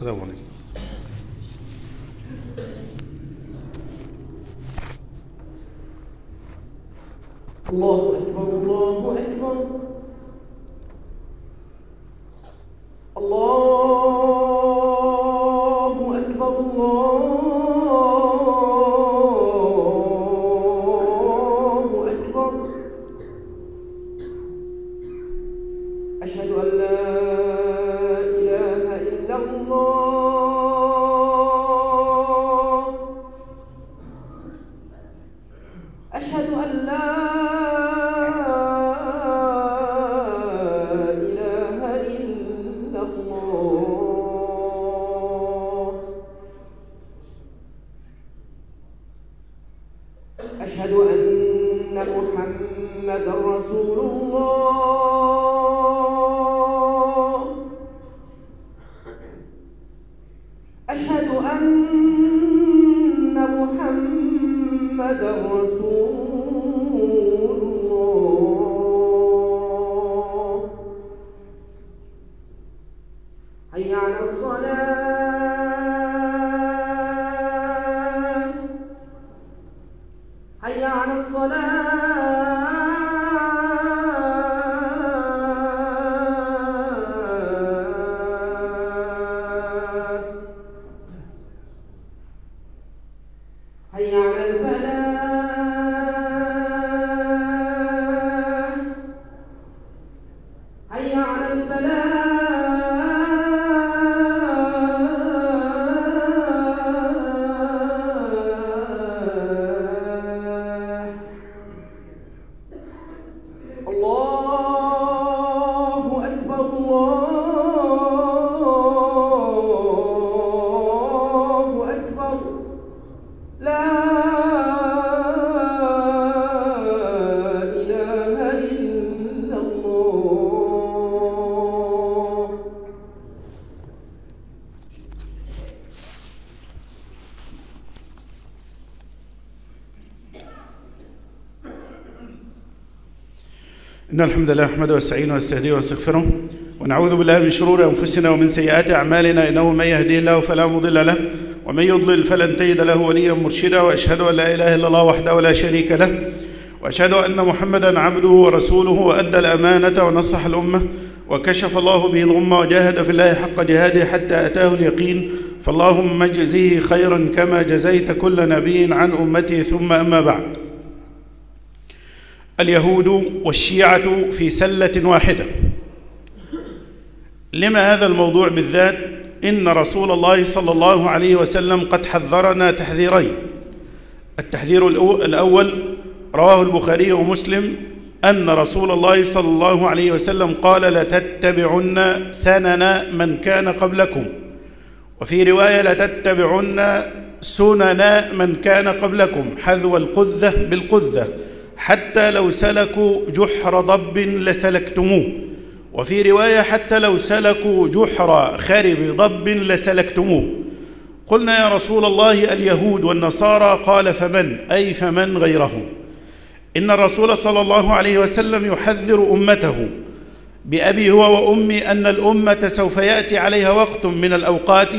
السلام عليكم. الله أكبر الله أكبر. إن الحمد لله نحمده ونستعينه ونستهديه ونستغفره ونعوذ بالله من شرور أنفسنا ومن سيئات أعمالنا إنه من يهديه الله فلا مضل له ومن يضلل فلن تجد له وليا مرشدا وأشهد أن لا إله إلا الله وحده لا شريك له وأشهد أن محمدا عبده ورسوله وأدى الأمانة ونصح الأمة وكشف الله به الغمة وجاهد في الله حق جهاده حتى أتاه اليقين. فاللهم اجزه خيرا كما جزيت كل نبي عن أمته ثم أما بعد. اليهود والشيعة في سلة واحدة. لما هذا الموضوع بالذات؟ إن رسول الله صلى الله عليه وسلم قد حذرنا تحذيرين. التحذير الأو- الأول رواه البخاري ومسلم أن رسول الله صلى الله عليه وسلم قال لتتبعن سنن من كان قبلكم. وفي رواية لتتبعن سنن من كان قبلكم. حذو القذة بالقذة. حتى لو سلكوا جحر ضب لسلكتموه. وفي رواية حتى لو سلكوا جحر خرب ضب لسلكتموه. قلنا يا رسول الله اليهود والنصارى قال فمن؟ أي فمن غيرهم إن الرسول صلى الله عليه وسلم يحذر أمته بأبي هو وأمي أن الأمة سوف يأتي عليها وقت من الأوقات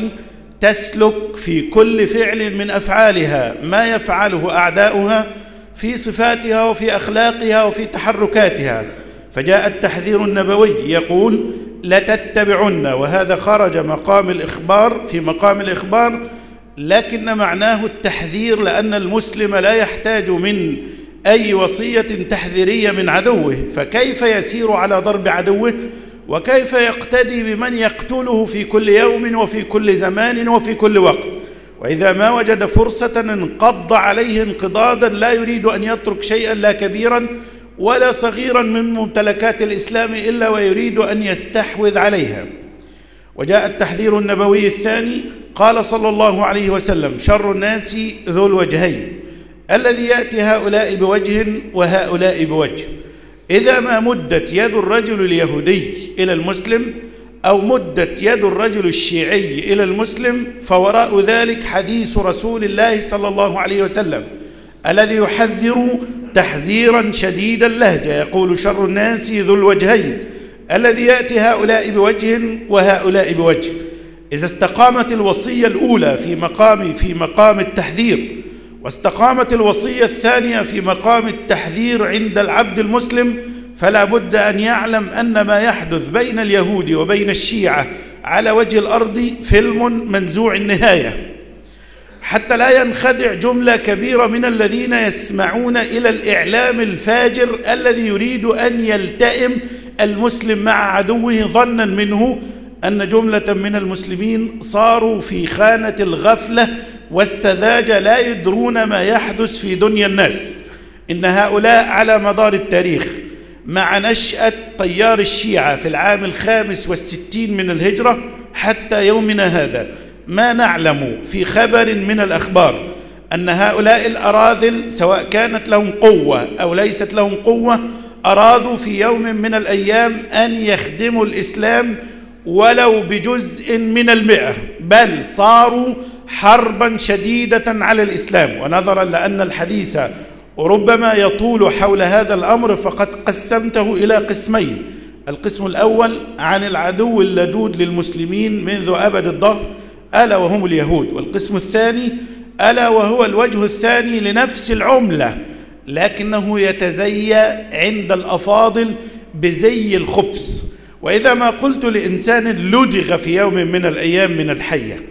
تسلك في كل فعل من أفعالها ما يفعله أعداؤها في صفاتها وفي أخلاقها وفي تحركاتها. فجاء التحذير النبوي يقول لتتبعن وهذا خرج مقام الإخبار في مقام الإخبار لكن معناه التحذير لأن المسلم لا يحتاج من أي وصية تحذيرية من عدوه. فكيف يسير على ضرب عدوه؟ وكيف يقتدي بمن يقتله في كل يوم وفي كل زمان وفي كل وقت؟ وإذا ما وجد فرصة انقض عليه انقضاضا لا يريد أن يترك شيئا لا كبيرا ولا صغيرا من ممتلكات الإسلام إلا ويريد أن يستحوذ عليها. وجاء التحذير النبوي الثاني قال صلى الله عليه وسلم شر الناس ذو الوجهين الذي يأتي هؤلاء بوجه وهؤلاء بوجه. إذا ما مدت يد الرجل اليهودي إلى المسلم أو مدت يد الرجل الشيعي إلى المسلم فوراء ذلك حديث رسول الله صلى الله عليه وسلم الذي يحذر تحذيرا شديد اللهجة. يقول شر الناس ذو الوجهين الذي يأتي هؤلاء بوجه وهؤلاء بوجه. إذا استقامت الوصية الأولى في مقام في مقام التحذير واستقامت الوصية الثانية في مقام التحذير عند العبد المسلم فلا بد أن يعلم أن ما يحدث بين اليهود وبين الشيعة على وجه الأرض فيلم منزوع النهاية. حتى لا ينخدع جملة كبيرة من الذين يسمعون إلى الإعلام الفاجر الذي يريد أن يلتئم المسلم مع عدوه ظنا منه أن جملة من المسلمين صاروا في خانة الغفلة والسذاجة لا يدرون ما يحدث في دنيا الناس. إن هؤلاء على مدار التاريخ مع نشأة تيار الشيعة في العام الخامس والستين من الهجرة حتى يومنا هذا. ما نعلم في خبر من الأخبار أن هؤلاء الأراذل سواء كانت لهم قوة أو ليست لهم قوة أرادوا في يوم من الأيام أن يخدموا الإسلام ولو بجزء من المئة بل صاروا حربا شديدة على الإسلام. ونظرا لأن الحديث ربما يطول حول هذا الأمر فقد قسمته إلى قسمين. القسم الأول عن العدو اللدود للمسلمين منذ أبد الظهر ألا وهم اليهود. والقسم الثاني ألا وهو الوجه الثاني لنفس العملة لكنه يتزيى عند الأفاضل بزي الخبز وإذا ما قلت لإنسان لدغ في يوم من الأيام من الحية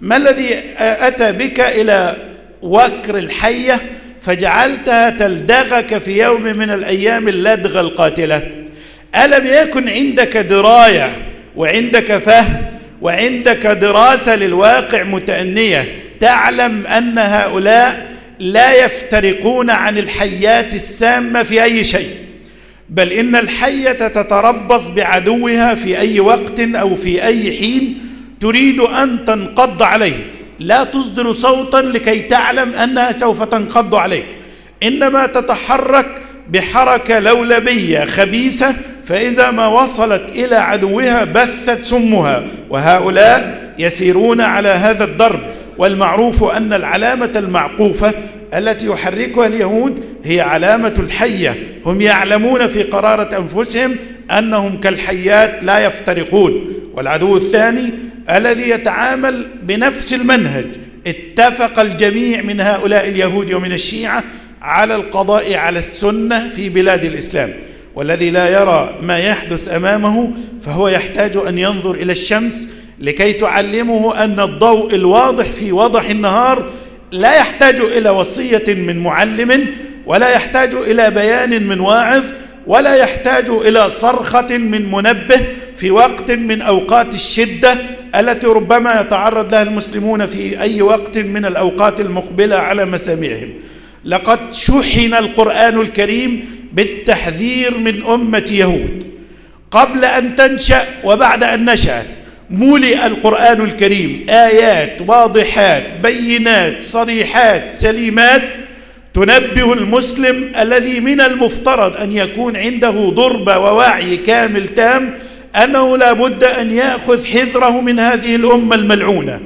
ما الذي أتى بك إلى وكر الحية؟ فجعلتها تلدغك في يوم من الأيام اللدغة القاتلة. ألم يكن عندك دراية وعندك فهم وعندك دراسة للواقع متأنية تعلم أن هؤلاء لا يفترقون عن الحيات السامة في أي شيء بل إن الحية تتربص بعدوها في أي وقت أو في أي حين تريد أن تنقض عليه. لا تصدر صوتا لكي تعلم أنها سوف تنقض عليك. إنما تتحرك بحركة لولبية خبيثة فإذا ما وصلت إلى عدوها بثت سمها. وهؤلاء يسيرون على هذا الضرب. والمعروف أن العلامة المعقوفة التي يحركها اليهود هي علامة الحية. هم يعلمون في قرارة أنفسهم أنهم كالحيات لا يفترقون. والعدو الثاني الذي يتعامل بنفس المنهج. اتفق الجميع من هؤلاء اليهود ومن الشيعة على القضاء على السنة في بلاد الإسلام. والذي لا يرى ما يحدث أمامه فهو يحتاج أن ينظر إلى الشمس لكي تعلمه أن الضوء الواضح في وضح النهار لا يحتاج إلى وصية من معلم ولا يحتاج إلى بيان من واعظ ولا يحتاج إلى صرخة من منبه في وقت من أوقات الشدة التي ربما يتعرض لها المسلمون في أي وقت من الأوقات المقبلة على مسامعهم. لقد شحن القرآن الكريم بالتحذير من أمة يهود. قبل أن تنشأ وبعد أن نشأت ملئ القرآن الكريم آيات واضحات بينات صريحات سليمات. تنبه المسلم الذي من المفترض أن يكون عنده ضربة ووعي كامل تام أنه لا بد أن يأخذ حذره من هذه الأمة الملعونة.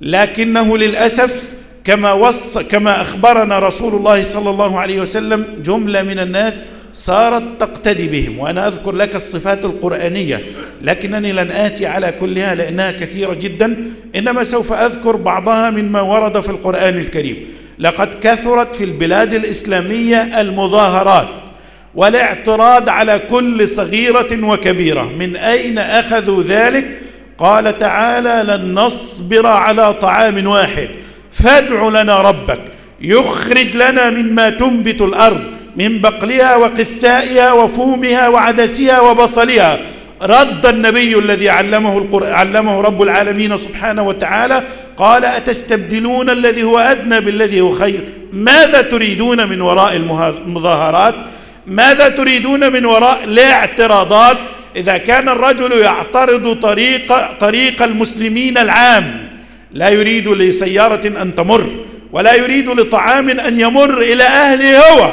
لكنه للأسف كما وص كما أخبرنا رسول الله صلى الله عليه وسلم جملة من الناس صارت تقتدي بهم. وأنا أذكر لك الصفات القرآنية لكنني لن آتي على كلها لأنها كثيرة جدا إنما سوف أذكر بعضها مما ورد في القرآن الكريم. لقد كثرت في البلاد الإسلامية المظاهرات. والاعتراض على كل صغيرة وكبيرة. من أين أخذوا ذلك؟ قال تعالى لن نصبر على طعام واحد. فادع لنا ربك. يخرج لنا مما تنبت الأرض من بقلها وقثائها وفومها وعدسها وبصلها. رد النبي الذي علمه القرآن علمه رب العالمين سبحانه وتعالى. قال أتستبدلون الذي هو أدنى بالذي هو خير؟ ماذا تريدون من وراء المظاهرات؟ ماذا تريدون من وراء الاعتراضات إذا كان الرجل يعترض طريق طريق المسلمين العام؟ لا يريد لسيارة أن تمر ولا يريد لطعام أن يمر إلى أهله هو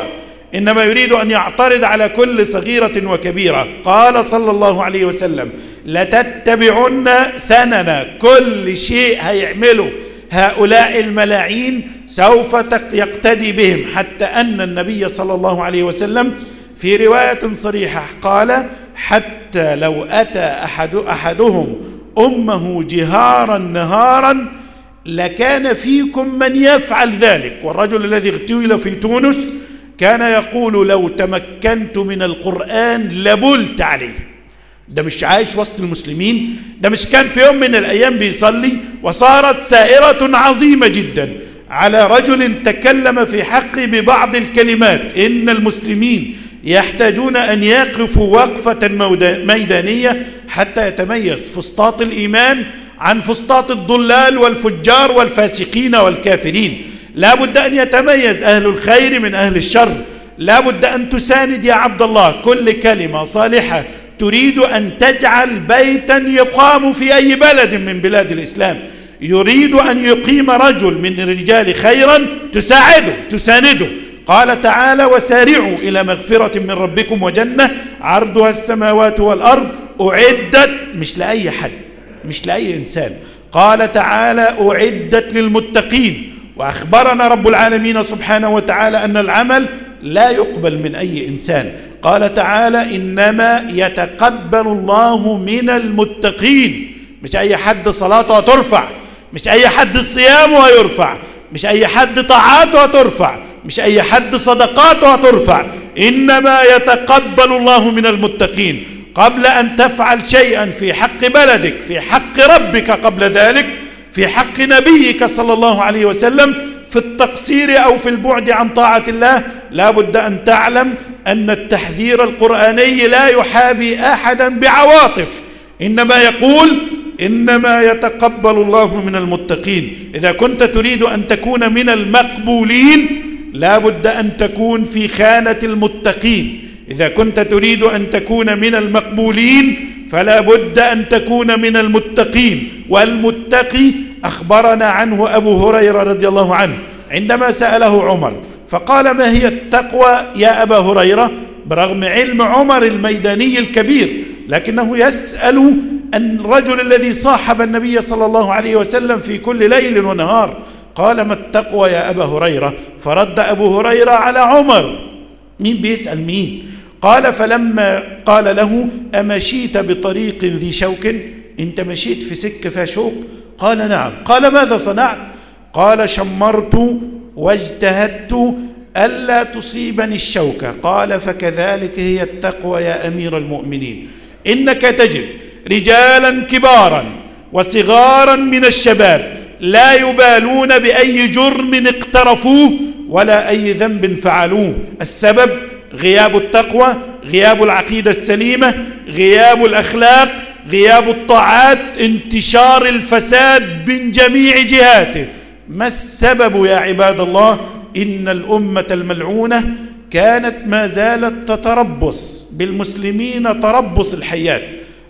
إنما يريد أن يعترض على كل صغيرة وكبيرة. قال صلى الله عليه وسلم لتتبعن سننا كل شيء هيعمله. هؤلاء الملاعين سوف يقتدي بهم حتى أن النبي صلى الله عليه وسلم في رواية صريحة قال حتى لو أتى أحد أحدهم أمه جهارا نهارا لكان فيكم من يفعل ذلك. والرجل الذي اغتيل في تونس كان يقول لو تمكنت من القرآن لبلت عليه. ده مش عايش وسط المسلمين ده مش كان في يوم من الأيام بيصلي وصارت سائرة عظيمة جدا. على رجل تكلم في حقي ببعض الكلمات. إن المسلمين يحتاجون أن يقفوا وقفة ميدانية حتى يتميز فسطاط الإيمان عن فسطاط الضلال والفجار والفاسقين والكافرين. لا بد أن يتميز أهل الخير من أهل الشر. لا بد أن تساند يا عبد الله كل كلمة صالحة تريد أن تجعل بيتا يقام في أي بلد من بلاد الإسلام. يريد أن يقيم رجل من الرجال خيرا تساعده تسانده. قال تعالى وسارعوا إلى مغفرة من ربكم وجنة. عرضها السماوات والأرض. أعدت. مش لأي حد مش لأي إنسان. قال تعالى أعدت للمتقين. وأخبرنا رب العالمين سبحانه وتعالى أن العمل لا يقبل من أي إنسان. قال تعالى إنما يتقبل الله من المتقين. مش أي حد صلاته هترفع مش أي حد صيامه هيرفع مش أي حد طاعاته هترفع مش أي حد صدقاته هترفع إنما يتقبل الله من المتقين. قبل أن تفعل شيئا في حق بلدك في حق ربك قبل ذلك في حق نبيك صلى الله عليه وسلم في التقصير أو في البعد عن طاعة الله لا بد أن تعلم أن التحذير القرآني لا يحابي أحدا بعواطف. إنما يقول إنما يتقبل الله من المتقين. إذا كنت تريد أن تكون من المقبولين لا بد أن تكون في خانة المتقين. إذا كنت تريد أن تكون من المقبولين فلا بد أن تكون من المتقين. والمتقي أخبرنا عنه أبو هريرة رضي الله عنه عندما سأله عمر فقال ما هي التقوى يا أبا هريرة؟ برغم علم عمر الميداني الكبير لكنه يسأل الرجل الذي صاحب النبي صلى الله عليه وسلم في كل ليل ونهار قال ما التقوى يا أبا هريرة؟ فرد أبو هريرة على عمر. مين بيسأل مين؟ قال فلما قال له أمشيت بطريق ذي شوك؟ أنت مشيت في سكة فيها شوك؟ قال نعم. قال ماذا صنعت؟ قال شمرت واجتهدت ألا تصيبني الشوكة. قال فكذلك هي التقوى يا أمير المؤمنين. إنك تجد رجالا كبارا وصغارا من الشباب لا يبالون بأي جرم اقترفوه ولا أي ذنب فعلوه. السبب غياب التقوى غياب العقيدة السليمة غياب الأخلاق غياب الطاعات انتشار الفساد من جميع جهاته. ما السبب يا عباد الله إن الأمة الملعونة كانت ما زالت تتربص بالمسلمين تربص الحيات؟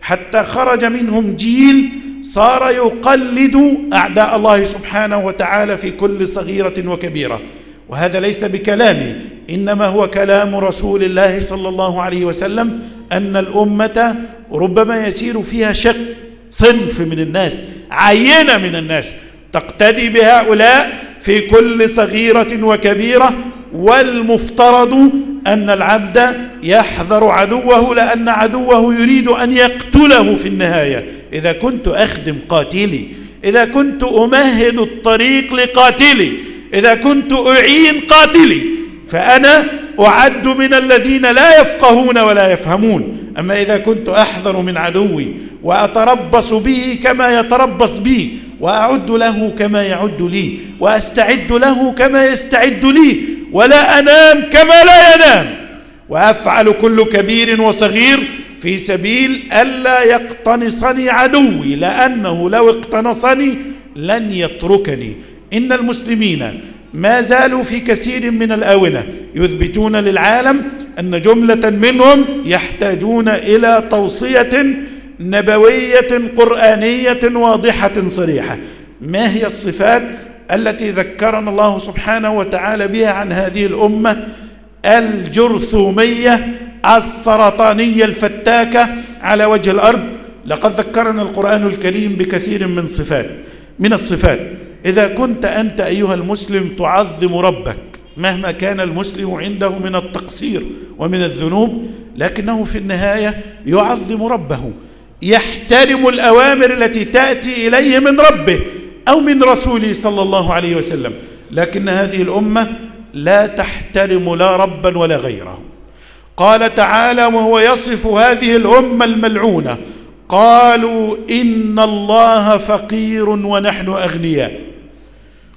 حتى خرج منهم جيل صار يقلد أعداء الله سبحانه وتعالى في كل صغيرة وكبيرة. وهذا ليس بكلامي إنما هو كلام رسول الله صلى الله عليه وسلم أن الأمة ربما يسير فيها شق صنف من الناس عينة من الناس. تقتدي بهؤلاء في كل صغيرة وكبيرة والمفترض أن العبد يحذر عدوه لأن عدوه يريد أن يقتله في النهاية. إذا كنت أخدم قاتلي إذا كنت أمهد الطريق لقاتلي إذا كنت أعين قاتلي فأنا أعد من الذين لا يفقهون ولا يفهمون. أما إذا كنت أحذر من عدوي وأتربص به كما يتربص بي وأعد له كما يعد لي وأستعد له كما يستعد لي ولا أنام كما لا ينام. وأفعل كل كبير وصغير في سبيل ألا يقتنصني عدوي لأنه لو اقتنصني لن يتركني. إن المسلمين ما زالوا في كثير من الآونة يثبتون للعالم أن جملة منهم يحتاجون إلى توصية نبوية قرآنية واضحة صريحة. ما هي الصفات التي ذكرنا الله سبحانه وتعالى بها عن هذه الأمة؟ الجرثومية السرطانية الفتاكة على وجه الأرض. لقد ذكرنا القرآن الكريم بكثير من صفات من الصفات. إذا كنت أنت أيها المسلم تعظم ربك مهما كان المسلم عنده من التقصير ومن الذنوب لكنه في النهاية يعظم ربه. يحترم الأوامر التي تأتي إليه من ربه أو من رسوله صلى الله عليه وسلم. لكن هذه الأمة لا تحترم لا ربا ولا غيره. قال تعالى وهو يصف هذه الأمة الملعونة قالوا إن الله فقير ونحن أغنياء.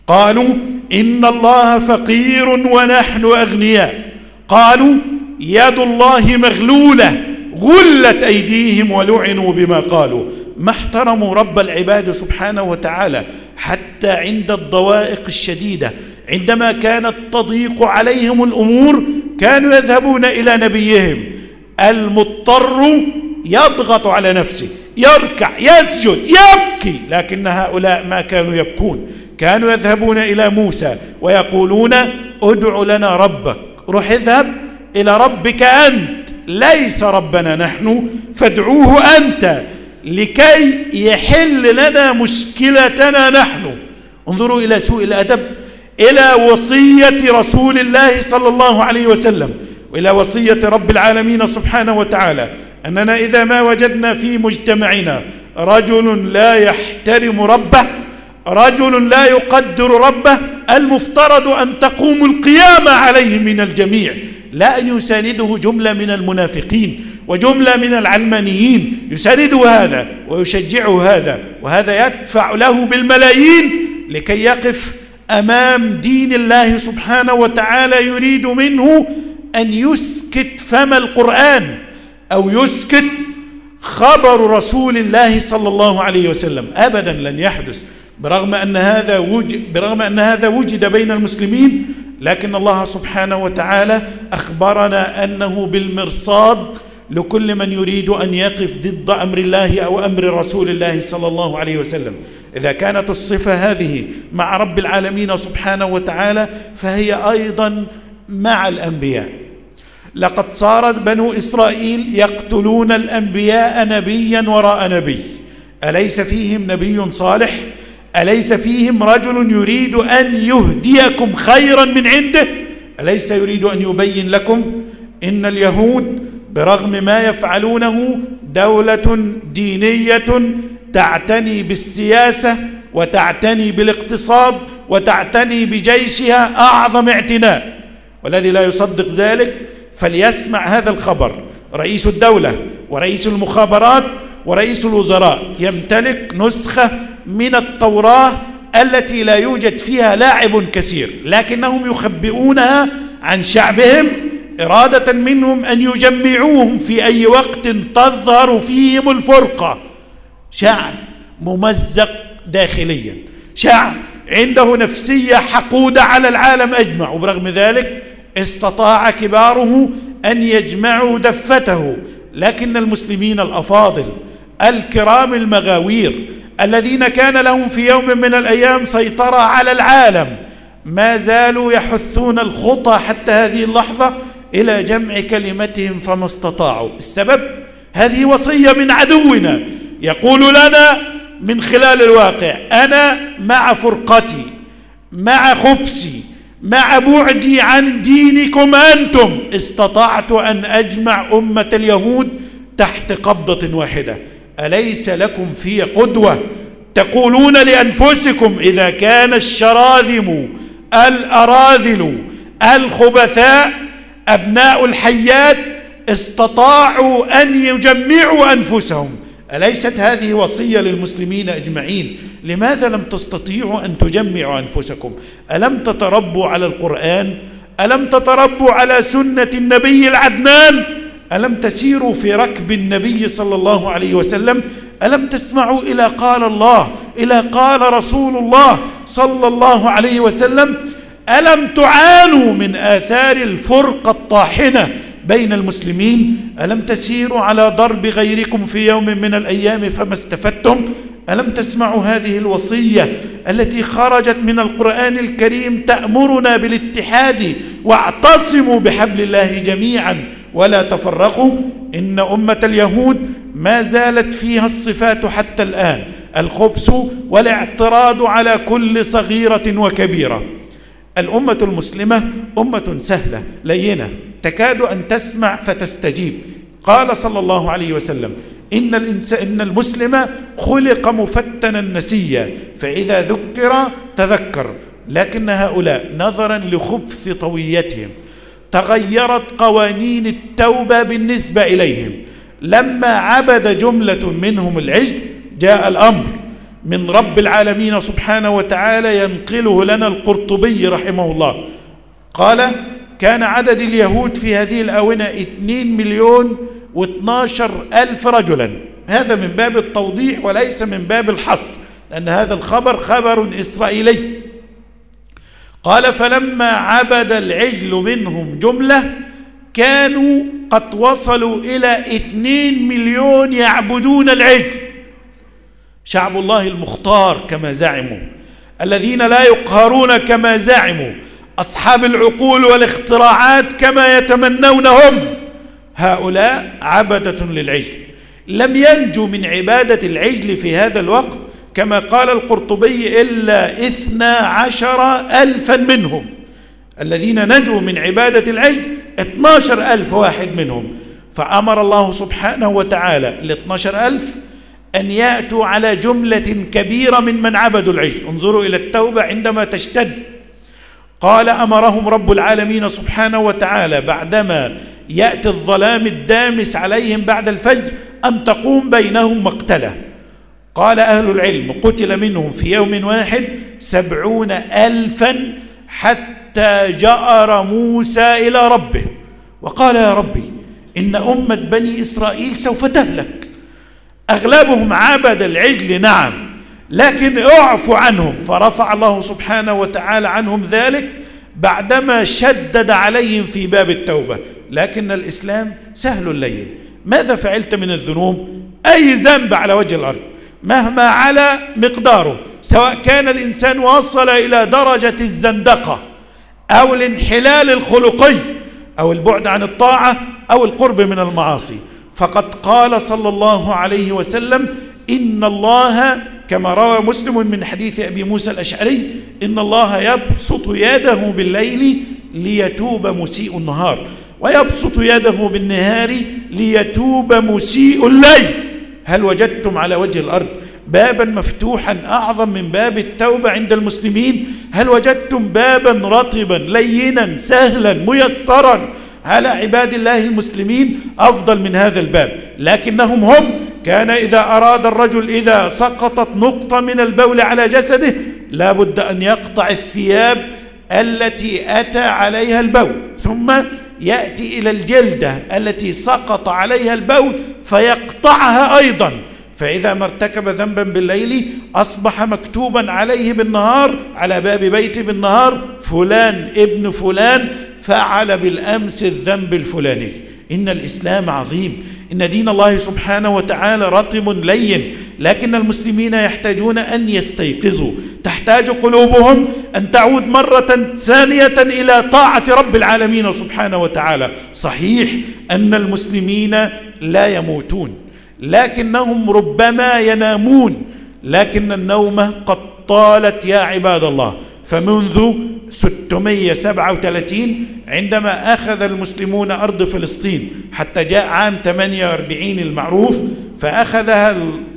قالوا إن الله فقير ونحن أغنياء. قالوا يد الله مغلولة. غلت أيديهم ولعنوا بما قالوا. ما احترموا رب العباد سبحانه وتعالى حتى عند الضوائق الشديدة. عندما كانت تضيق عليهم الأمور كانوا يذهبون إلى نبيهم. المضطر يضغط على نفسه يركع يسجد يبكي. لكن هؤلاء ما كانوا يبكون. كانوا يذهبون إلى موسى ويقولون ادع لنا ربك. روح اذهب إلى ربك أنت. ليس ربنا نحن فادعوه أنت لكي يحل لنا مشكلتنا نحن. انظروا إلى سوء الأدب إلى وصية رسول الله صلى الله عليه وسلم وإلى وصية رب العالمين سبحانه وتعالى. أننا إذا ما وجدنا في مجتمعنا رجل لا يحترم ربه رجل لا يقدر ربه المفترض أن تقوم القيامة عليه من الجميع. لا أن يسانده جملة من المنافقين وجملة من العلمانيين. يسانده هذا ويشجعه هذا وهذا يدفع له بالملايين لكي يقف أمام دين الله سبحانه وتعالى يريد منه أن يسكت فم القرآن أو يسكت خبر رسول الله صلى الله عليه وسلم. أبدا لن يحدث برغم أن هذا وجد برغم أن هذا وجد بين المسلمين لكن الله سبحانه وتعالى أخبرنا أنه بالمرصاد لكل من يريد أن يقف ضد أمر الله أو أمر رسول الله صلى الله عليه وسلم. إذا كانت الصفة هذه مع رب العالمين سبحانه وتعالى فهي أيضا مع الأنبياء. لقد صارت بنو إسرائيل يقتلون الأنبياء نبيا وراء نبي. أليس فيهم نبي صالح؟ أليس فيهم رجل يريد أن يهديكم خيرا من عنده؟ أليس يريد أن يبين لكم إن اليهود برغم ما يفعلونه دولة دينية تعتني بالسياسة وتعتني بالاقتصاد وتعتني بجيشها أعظم اعتناء. والذي لا يصدق ذلك فليسمع هذا الخبر. رئيس الدولة ورئيس المخابرات ورئيس الوزراء. يمتلك نسخة من التوراة التي لا يوجد فيها لاعب كثير لكنهم يخبئونها عن شعبهم إرادة منهم أن يجمعوهم في أي وقت تظهر فيهم الفرقة. شعب ممزق داخليا. شعب عنده نفسية حقودة على العالم أجمع. وبرغم ذلك استطاع كباره أن يجمعوا دفته. لكن المسلمين الأفاضل الكرام المغاوير الذين كان لهم في يوم من الأيام سيطرة على العالم ما زالوا يحثون الخطى حتى هذه اللحظة إلى جمع كلمتهم فما استطاعوا. السبب هذه وصية من عدونا. يقول لنا من خلال الواقع أنا مع فرقتي مع خبثي مع بعدي عن دينكم أنتم استطعت أن أجمع أمة اليهود تحت قبضة واحدة. أليس لكم في قدوة تقولون لأنفسكم إذا كان الشراذم الأراذل الخبثاء أبناء الحيات استطاعوا أن يجمعوا أنفسهم؟ أليست هذه وصية للمسلمين أجمعين؟ لماذا لم تستطيعوا أن تجمعوا أنفسكم؟ ألم تتربوا على القرآن؟ ألم تتربوا على سنة النبي العدنان؟ ألم تسيروا في ركب النبي صلى الله عليه وسلم؟ ألم تسمعوا إلى قال الله؟ إلى قال رسول الله صلى الله عليه وسلم؟ ألم تعانوا من آثار الفرقة الطاحنة بين المسلمين؟ ألم تسيروا على ضرب غيركم في يوم من الأيام فما استفدتم؟ ألم تسمعوا هذه الوصية التي خرجت من القرآن الكريم تأمرنا بالاتحاد واعتصموا بحبل الله جميعا ولا تفرقوا؟ إن أمة اليهود ما زالت فيها الصفات حتى الآن الخبث والاعتراض على كل صغيرة وكبيرة. الأمة المسلمة أمة سهلة لينة تكاد أن تسمع فتستجيب. قال صلى الله عليه وسلم إن, الإنس... إن المسلم خلق مفتنا نسيا فإذا ذكر تذكر. لكن هؤلاء نظرا لخبث طويتهم تغيرت قوانين التوبة بالنسبة إليهم. لما عبد جملة منهم العجل جاء الأمر من رب العالمين سبحانه وتعالى ينقله لنا القرطبي رحمه الله. قال كان عدد اليهود في هذه الآونة 2 مليون و12 ألف رجلا. هذا من باب التوضيح وليس من باب الحصر لأن هذا الخبر خبر إسرائيلي. قال فلما عبد العجل منهم جملة كانوا قد وصلوا إلى 2 مليون يعبدون العجل. شعب الله المختار كما زعموا الذين لا يقهرون كما زعموا أصحاب العقول والاختراعات كما يتمنون هم هؤلاء عبدة للعجل. لم ينجوا من عبادة العجل في هذا الوقت كما قال القرطبي إلا إثنى عشر ألفا منهم. الذين نجوا من عبادة العجل 12 ألف واحد منهم. فأمر الله سبحانه وتعالى ال 12 ألف أن يأتوا على جملة كبيرة من من عبدوا العجل. انظروا إلى التوبة عندما تشتد. قال أمرهم رب العالمين سبحانه وتعالى بعدما يأتي الظلام الدامس عليهم بعد الفجر أن تقوم بينهم مقتلة؟ قال أهل العلم قتل منهم في يوم واحد سبعون ألفا حتى جأر موسى إلى ربه. وقال يا ربي إن أمة بني إسرائيل سوف تهلك. أغلبهم عبد العجل نعم لكن اعف عنهم. فرفع الله سبحانه وتعالى عنهم ذلك بعدما شدد عليهم في باب التوبة. لكن الإسلام سهل الليل. ماذا فعلت من الذنوب؟ أي ذنب على وجه الأرض؟ مهما على مقداره سواء كان الإنسان وصل إلى درجة الزندقة أو الانحلال الخلقي أو البعد عن الطاعة أو القرب من المعاصي. فقد قال صلى الله عليه وسلم إن الله كما روى مسلم من حديث أبي موسى الأشعري إن الله يبسط يده بالليل ليتوب مسيء النهار. ويبسط يده بالنهار ليتوب مسيء الليل. هل وجدتم على وجه الأرض بابا مفتوحا أعظم من باب التوبة عند المسلمين؟ هل وجدتم بابا رطبا لينا سهلا ميسرا؟ على عباد الله المسلمين أفضل من هذا الباب. لكنهم هم كان إذا أراد الرجل إذا سقطت نقطة من البول على جسده لا بد أن يقطع الثياب التي أتى عليها البول. ثم يأتي إلى الجلدة التي سقط عليها البول فيقطعها أيضا. فإذا ما ارتكب ذنبا بالليل أصبح مكتوبا عليه بالنهار على باب بيته بالنهار فلان ابن فلان فعل بالأمس الذنب الفلاني. إن الإسلام عظيم. إن دين الله سبحانه وتعالى رطب لين لكن المسلمين يحتاجون أن يستيقظوا. تحتاج قلوبهم أن تعود مرة ثانية إلى طاعة رب العالمين سبحانه وتعالى. صحيح أن المسلمين لا يموتون لكنهم ربما ينامون لكن النوم قد طالت يا عباد الله. فمنذ 637 عندما أخذ المسلمون أرض فلسطين حتى جاء عام 48 المعروف فأخذها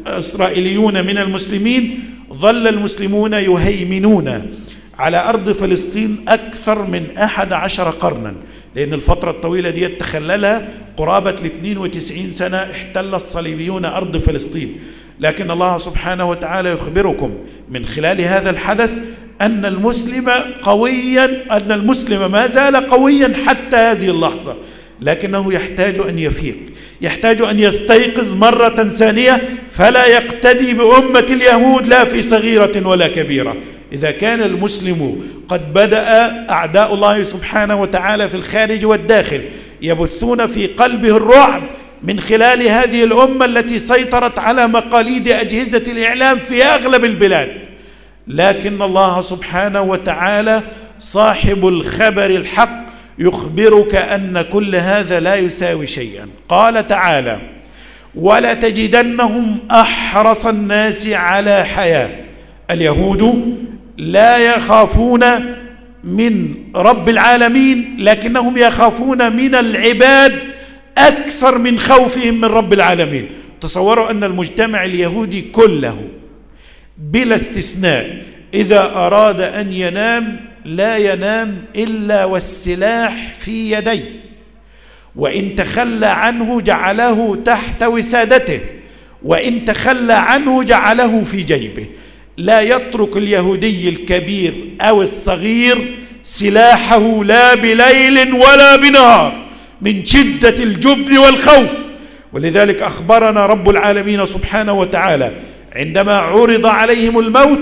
الإسرائيليون من المسلمين ظل المسلمون يهيمنون على أرض فلسطين أكثر من أحد عشر قرنا لأن الفترة الطويلة دي تخللها قرابة ل 92 سنة احتل الصليبيون أرض فلسطين. لكن الله سبحانه وتعالى يخبركم من خلال هذا الحدث أن المسلم قويا أن المسلم ما زال قويا حتى هذه اللحظة. لكنه يحتاج أن يفيق يحتاج أن يستيقظ مرة ثانية فلا يقتدي بأمة اليهود لا في صغيرة ولا كبيرة. إذا كان المسلم قد بدأ أعداء الله سبحانه وتعالى في الخارج والداخل يبثون في قلبه الرعب من خلال هذه الأمة التي سيطرت على مقاليد أجهزة الإعلام في أغلب البلاد. لكن الله سبحانه وتعالى صاحب الخبر الحق يخبرك أن كل هذا لا يساوي شيئا. قال تعالى ولتجدنهم أحرص الناس على حياة. اليهود لا يخافون من رب العالمين لكنهم يخافون من العباد أكثر من خوفهم من رب العالمين. تصوروا أن المجتمع اليهودي كله بلا استثناء. إذا أراد أن ينام لا ينام إلا والسلاح في يديه. وإن تخلى عنه جعله تحت وسادته. وإن تخلى عنه جعله في جيبه. لا يترك اليهودي الكبير أو الصغير سلاحه لا بليل ولا بنهار من شدة الجبن والخوف. ولذلك أخبرنا رب العالمين سبحانه وتعالى عندما عرض عليهم الموت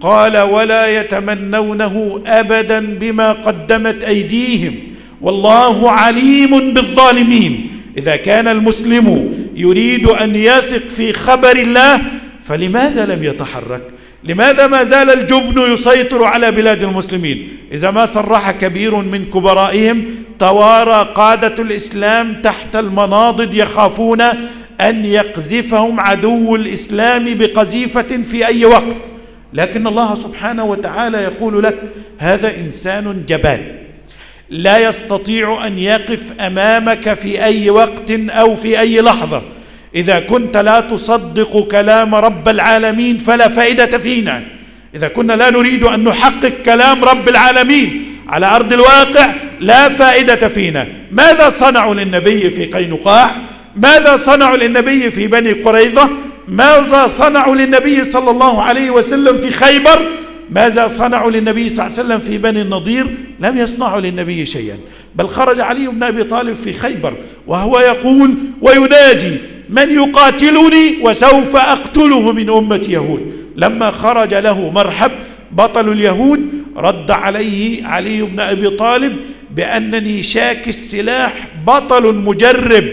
قال ولا يتمنونه أبدا بما قدمت أيديهم والله عليم بالظالمين. إذا كان المسلم يريد أن يثق في خبر الله فلماذا لم يتحرك؟ لماذا ما زال الجبن يسيطر على بلاد المسلمين؟ إذا ما صرح كبير من كبرائهم توارى قادة الإسلام تحت المناضد يخافون أن يقذفهم عدو الإسلام بقذيفة في أي وقت. لكن الله سبحانه وتعالى يقول لك هذا إنسان جبان. لا يستطيع أن يقف أمامك في أي وقت أو في أي لحظة. إذا كنت لا تصدق كلام رب العالمين فلا فائدة فينا. إذا كنا لا نريد أن نحقق كلام رب العالمين على أرض الواقع لا فائدة فينا. ماذا صنعوا للنبي في قينقاع؟ ماذا صنعوا للنبي في بني قريظة؟ ماذا صنعوا للنبي صلى الله عليه وسلم في خيبر؟ ماذا صنعوا للنبي صلى الله عليه وسلم في بني النضير؟ لم يصنعوا للنبي شيئا. بل خرج علي بن أبي طالب في خيبر وهو يقول ويناجي من يقاتلني وسوف أقتله من أمة يهود. لما خرج له مرحب بطل اليهود رد عليه علي بن أبي طالب بأنني شاك السلاح بطل مجرب.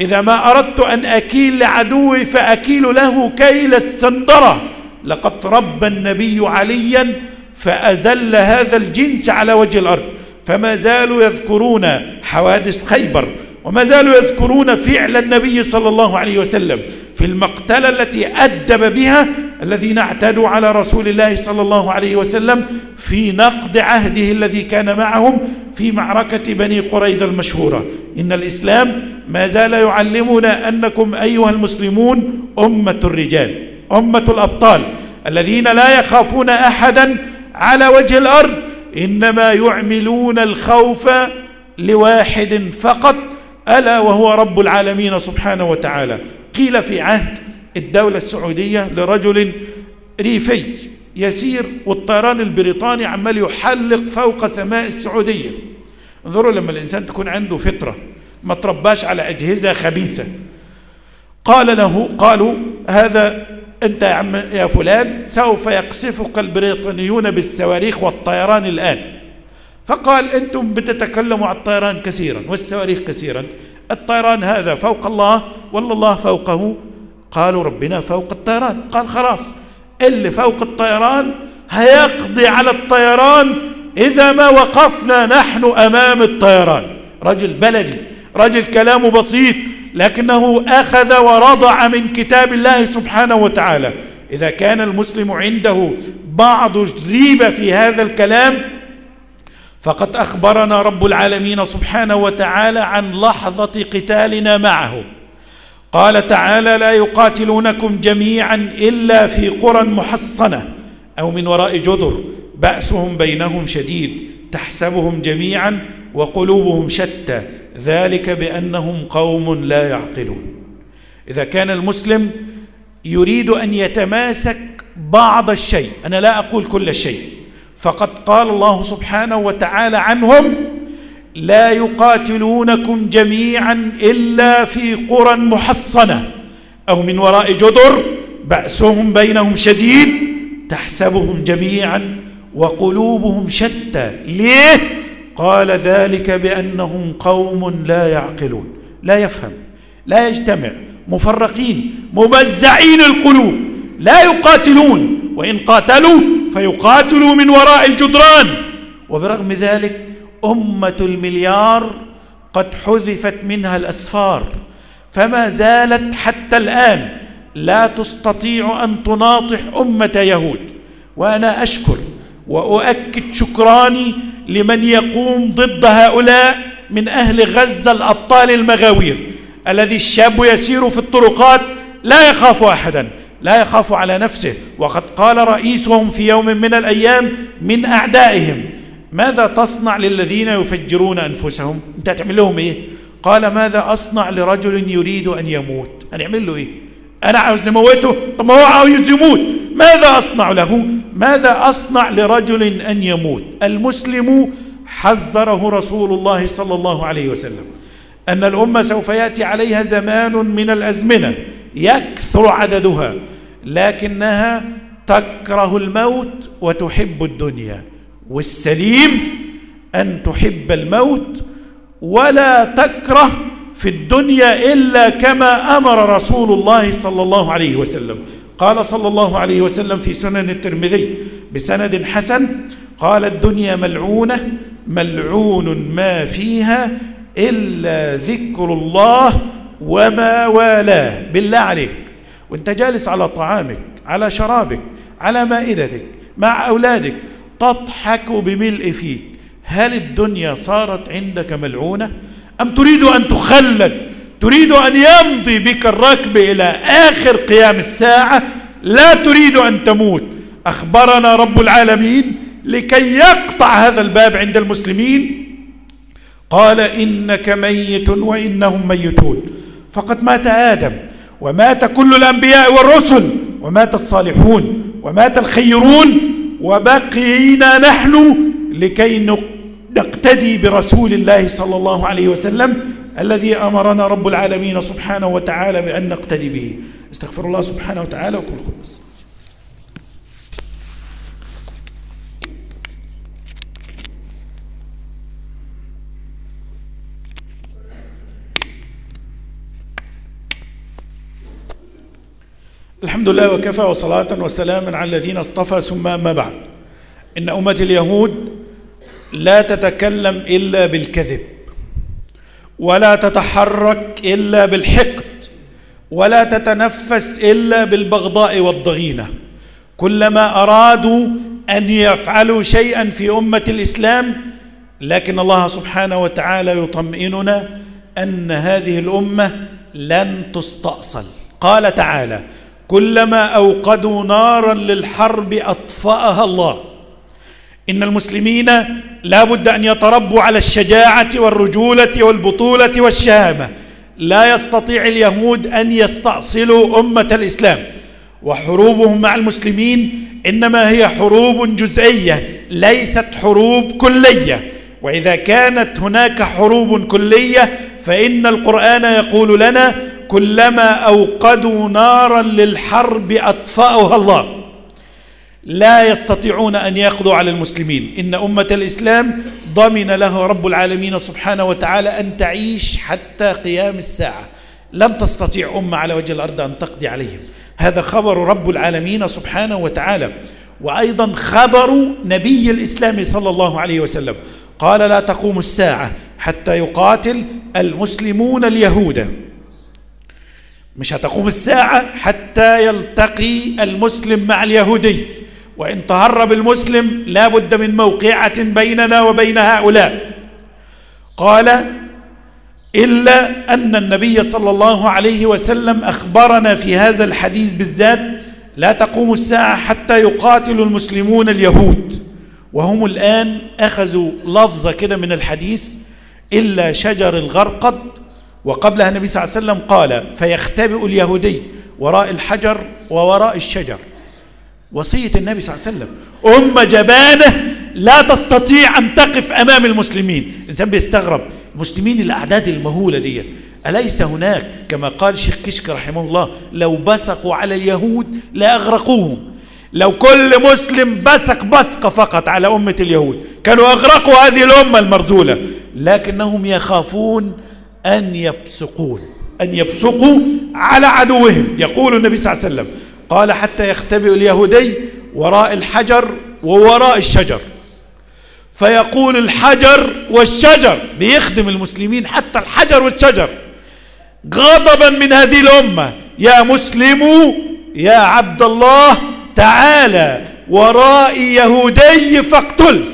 إذا ما أردت أن أكيل لعدوي فأكيل له كيل السندرة. لقد ربى النبي عليا فأزل هذا الجنس على وجه الأرض. فما زالوا يذكرون حوادث خيبر وما زالوا يذكرون فعل النبي صلى الله عليه وسلم. في المقتلة التي أدب بها الذين اعتدوا على رسول الله صلى الله عليه وسلم في نقض عهده الذي كان معهم في معركة بني قريظة المشهورة. إن الإسلام ما زال يعلمنا أنكم أيها المسلمون أمة الرجال أمة الأبطال الذين لا يخافون أحدا على وجه الأرض إنما يعملون الخوف لواحد فقط ألا وهو رب العالمين سبحانه وتعالى. قيل في عهد الدولة السعودية لرجل ريفي يسير والطيران البريطاني عمال يحلق فوق سماء السعودية. انظروا لما الإنسان تكون عنده فطرة ما ترباش على أجهزة خبيثة. قال له قالوا هذا أنت يا, عم يا فلان سوف يقصفك البريطانيون بالصواريخ والطيران الآن. فقال أنتم بتتكلموا عن الطيران كثيرا والصواريخ كثيرا. الطيران هذا فوق الله ولا الله فوقه؟ قالوا ربنا فوق الطيران. قال خلاص اللي فوق الطيران هيقضي على الطيران إذا ما وقفنا نحن أمام الطيران. رجل بلدي رجل كلامه بسيط لكنه أخذ ورضع من كتاب الله سبحانه وتعالى. إذا كان المسلم عنده بعض ريبة في هذا الكلام فقد أخبرنا رب العالمين سبحانه وتعالى عن لحظة قتالنا معه. قال تعالى لا يقاتلونكم جميعا إلا في قرى محصنة أو من وراء جدر. بأسهم بينهم شديد تحسبهم جميعا وقلوبهم شتى. ذلك بأنهم قوم لا يعقلون. إذا كان المسلم يريد أن يتماسك بعض الشيء أنا لا أقول كل الشيء فقد قال الله سبحانه وتعالى عنهم لا يقاتلونكم جميعا إلا في قرى محصنة أو من وراء جدر بأسهم بينهم شديد تحسبهم جميعا وقلوبهم شتى ليه؟ قال ذلك بأنهم قوم لا يعقلون لا يفهم لا يجتمع مفرقين ممزعين القلوب لا يقاتلون وإن قاتلوا فيقاتلوا من وراء الجدران. وبرغم ذلك أمة المليار قد حذفت منها الأسفار. فما زالت حتى الآن لا تستطيع أن تناطح أمة يهود. وأنا أشكر وأؤكد شكراني لمن يقوم ضد هؤلاء من أهل غزة الأبطال المغاوير الذي الشاب يسير في الطرقات لا يخاف احدا. لا يخاف على نفسه. وقد قال رئيسهم في يوم من الأيام من أعدائهم ماذا تصنع للذين يفجرون أنفسهم؟ أنت هتعمل لهم إيه؟ قال ماذا أصنع لرجل يريد أن يموت؟ هنعمل له إيه؟ أنا عاوز نموته؟ طب ما هو عاوز يموت. ماذا أصنع له؟ ماذا أصنع لرجل أن يموت؟ المسلم حذره رسول الله صلى الله عليه وسلم أن الأمة سوف يأتي عليها زمان من الأزمنة. يكثر عددها لكنها تكره الموت وتحب الدنيا والسليم أن تحب الموت ولا تكره في الدنيا إلا كما أمر رسول الله صلى الله عليه وسلم. قال صلى الله عليه وسلم في سنن الترمذي بسند حسن قال الدنيا ملعونة ملعون ما فيها إلا ذكر الله وما والاه. بالله عليك. وانت جالس على طعامك على شرابك على مائدتك مع أولادك تضحك بملء فيك. هل الدنيا صارت عندك ملعونة؟ أم تريد أن تخلد؟ تريد أن يمضي بك الركب إلى آخر قيام الساعة؟ لا تريد أن تموت. أخبرنا رب العالمين لكي يقطع هذا الباب عند المسلمين. قال إنك ميت وإنهم ميتون. فقد مات آدم ومات كل الأنبياء والرسل ومات الصالحون ومات الخيرون وبقينا نحن لكي نقتدي برسول الله صلى الله عليه وسلم الذي أمرنا رب العالمين سبحانه وتعالى بأن نقتدي به. استغفر الله سبحانه وتعالى وكل خلص الحمد لله وكفى وصلاة وسلاما على الذين اصطفى ثم أما بعد. إن أمة اليهود لا تتكلم إلا بالكذب ولا تتحرك إلا بالحقد ولا تتنفس إلا بالبغضاء والضغينة. كلما أرادوا أن يفعلوا شيئا في أمة الإسلام لكن الله سبحانه وتعالى يطمئننا أن هذه الأمة لن تستأصل. قال تعالى كلما أوقدوا نارا للحرب أطفأها الله. إن المسلمين لا بد أن يتربوا على الشجاعة والرجولة والبطولة والشهامة. لا يستطيع اليهود أن يستأصلوا أمة الإسلام. وحروبهم مع المسلمين إنما هي حروب جزئية ليست حروب كلية. وإذا كانت هناك حروب كلية فإن القرآن يقول لنا كلما أوقدوا نارا للحرب أطفأها الله. لا يستطيعون أن يقضوا على المسلمين. إن أمة الإسلام ضمن له رب العالمين سبحانه وتعالى أن تعيش حتى قيام الساعة. لن تستطيع أمة على وجه الأرض أن تقضي عليهم. هذا خبر رب العالمين سبحانه وتعالى. وأيضا خبر نبي الإسلام صلى الله عليه وسلم. قال لا تقوم الساعة حتى يقاتل المسلمون اليهود. مش هتقوم الساعة حتى يلتقي المسلم مع اليهودي. وإن تهرب المسلم لا بد من موقعة بيننا وبين هؤلاء. قال إلا أن النبي صلى الله عليه وسلم أخبرنا في هذا الحديث بالذات لا تقوم الساعة حتى يقاتل المسلمون اليهود. وهم الآن أخذوا لفظة كده من الحديث إلا شجر الغرقد وقبلها النبي صلى الله عليه وسلم قال فيختبئ اليهودي وراء الحجر ووراء الشجر. وصية النبي صلى الله عليه وسلم أمة جبانة لا تستطيع أن تقف أمام المسلمين. الإنسان بيستغرب المسلمين الأعداد المهولة دي أليس هناك كما قال شيخ كشك رحمه الله لو بسقوا على اليهود لأغرقوهم لو كل مسلم بسق بسقة فقط على أمة اليهود كانوا أغرقوا هذه الأمة المرذولة لكنهم يخافون أن يبصقون أن يبصقوا على عدوهم. يقول النبي صلى الله عليه وسلم قال حتى يختبئ اليهودي وراء الحجر ووراء الشجر. فيقول الحجر والشجر بيخدم المسلمين حتى الحجر والشجر غضبا من هذه الأمة. يا مسلم يا عبد الله تعالى وراء يهودي فاقتل.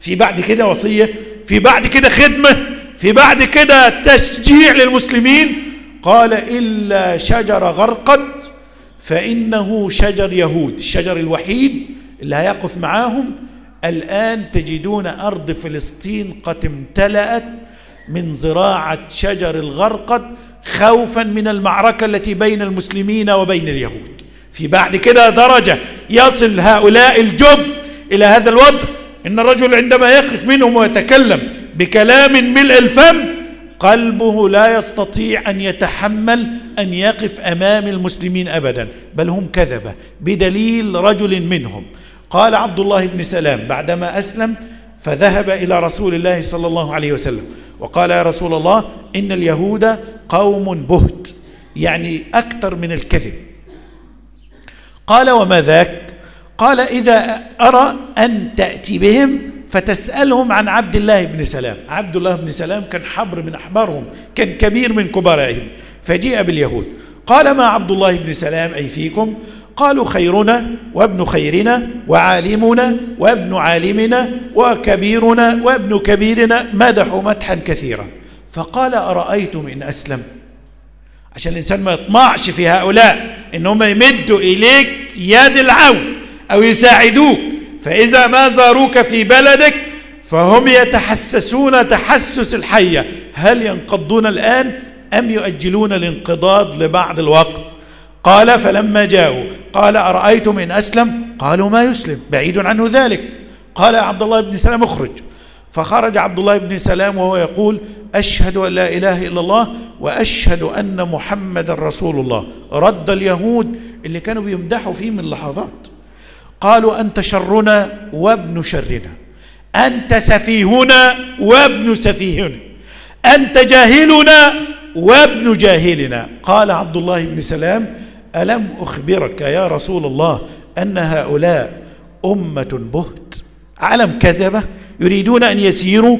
في بعد كده وصية في بعد كده خدمة. في بعد كده تشجيع للمسلمين؟ قال إلا شجر غرقد فإنه شجر يهود الشجر الوحيد اللي هيقف معاهم. الآن تجدون أرض فلسطين قد امتلأت من زراعة شجر الغرقد خوفا من المعركة التي بين المسلمين وبين اليهود. في بعد كده درجة يصل هؤلاء الجب إلى هذا الوضع إن الرجل عندما يقف منهم ويتكلم بكلام ملء الفم قلبه لا يستطيع أن يتحمل أن يقف أمام المسلمين أبدا بل هم كذبة بدليل رجل منهم. قال عبد الله بن سلام بعدما أسلم فذهب إلى رسول الله صلى الله عليه وسلم وقال يا رسول الله إن اليهود قوم بهت يعني أكثر من الكذب. قال وما ذاك؟ قال إذا أرى أن تأتي بهم فتسألهم عن عبد الله بن سلام. عبد الله بن سلام كان حبر من أحبارهم كان كبير من كبرائهم فجيء باليهود. قال ما عبد الله بن سلام أي فيكم؟ قالوا خيرنا وابن خيرنا وعالمنا وابن عالمنا وكبيرنا وابن كبيرنا مدحوا مدحا كثيرا. فقال أرأيتم إن أسلم؟ عشان الإنسان ما يطمعش في هؤلاء إنهم يمدوا إليك يد العون أو يساعدوك. فإذا ما زاروك في بلدك فهم يتحسسون تحسس الحية. هل ينقضون الآن أم يؤجلون الانقضاض لبعض الوقت؟ قال فلما جاءوا قال أرأيتم إن أسلم؟ قالوا ما يسلم بعيد عنه ذلك. قال يا عبد الله بن سلام اخرج. فخرج عبد الله بن سلام وهو يقول أشهد أن لا إله إلا الله وأشهد أن محمد رسول الله. رد اليهود اللي كانوا بيمدحوا فيه من لحظات. قالوا أنت شرنا وابن شرنا. أنت سفيهنا وابن سفيهنا. أنت جاهلنا وابن جاهلنا. قال عبد الله بن سلام ألم أخبرك يا رسول الله أن هؤلاء أمة بهت؟ علم كذبة. يريدون أن يسيروا